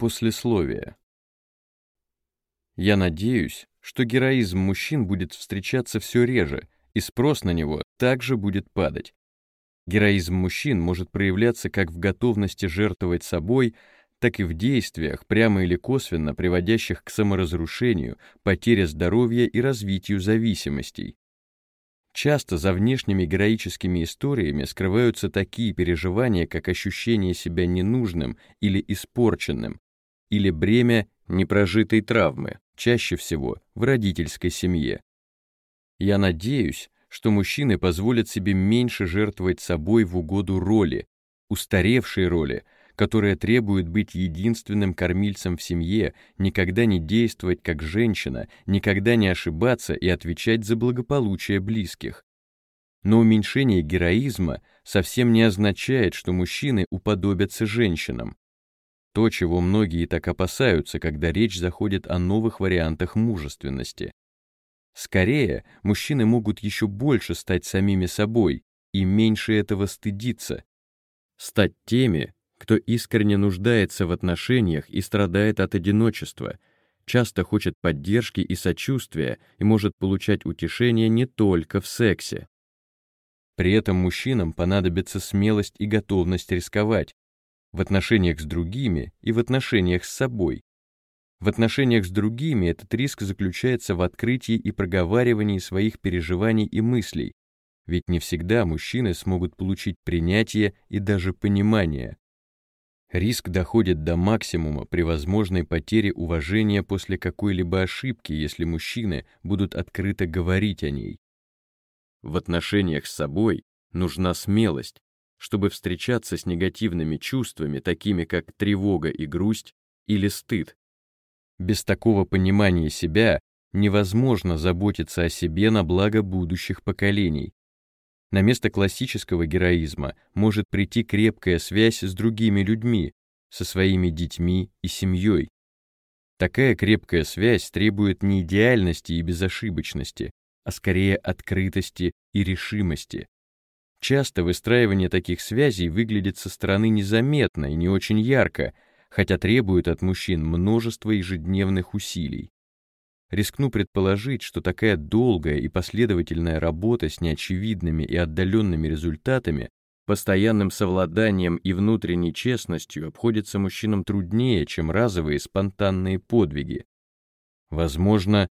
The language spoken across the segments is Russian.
Послесловие. Я надеюсь, что героизм мужчин будет встречаться все реже, и спрос на него также будет падать. Героизм мужчин может проявляться как в готовности жертвовать собой, так и в действиях, прямо или косвенно приводящих к саморазрушению, потере здоровья и развитию зависимостей. Часто за внешними героическими историями скрываются такие переживания, как ощущение себя ненужным или испорченным, или бремя непрожитой травмы, чаще всего в родительской семье. Я надеюсь, что мужчины позволят себе меньше жертвовать собой в угоду роли, устаревшей роли, которая требует быть единственным кормильцем в семье, никогда не действовать как женщина, никогда не ошибаться и отвечать за благополучие близких. Но уменьшение героизма совсем не означает, что мужчины уподобятся женщинам. То, чего многие так опасаются, когда речь заходит о новых вариантах мужественности. Скорее, мужчины могут еще больше стать самими собой и меньше этого стыдиться. Стать теми, кто искренне нуждается в отношениях и страдает от одиночества, часто хочет поддержки и сочувствия и может получать утешение не только в сексе. При этом мужчинам понадобится смелость и готовность рисковать, в отношениях с другими и в отношениях с собой. В отношениях с другими этот риск заключается в открытии и проговаривании своих переживаний и мыслей, ведь не всегда мужчины смогут получить принятие и даже понимание. Риск доходит до максимума при возможной потере уважения после какой-либо ошибки, если мужчины будут открыто говорить о ней. В отношениях с собой нужна смелость, чтобы встречаться с негативными чувствами, такими как тревога и грусть или стыд. Без такого понимания себя невозможно заботиться о себе на благо будущих поколений. На место классического героизма может прийти крепкая связь с другими людьми, со своими детьми и семьей. Такая крепкая связь требует не идеальности и безошибочности, а скорее открытости и решимости. Часто выстраивание таких связей выглядит со стороны незаметно и не очень ярко, хотя требует от мужчин множества ежедневных усилий. Рискну предположить, что такая долгая и последовательная работа с неочевидными и отдаленными результатами, постоянным совладанием и внутренней честностью обходится мужчинам труднее, чем разовые спонтанные подвиги. Возможно,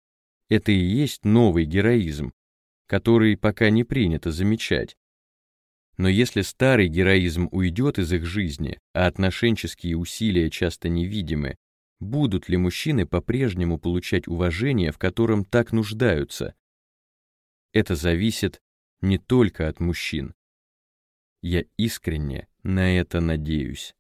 это и есть новый героизм, который пока не принято замечать. Но если старый героизм уйдет из их жизни, а отношенческие усилия часто невидимы, будут ли мужчины по-прежнему получать уважение, в котором так нуждаются? Это зависит не только от мужчин. Я искренне на это надеюсь.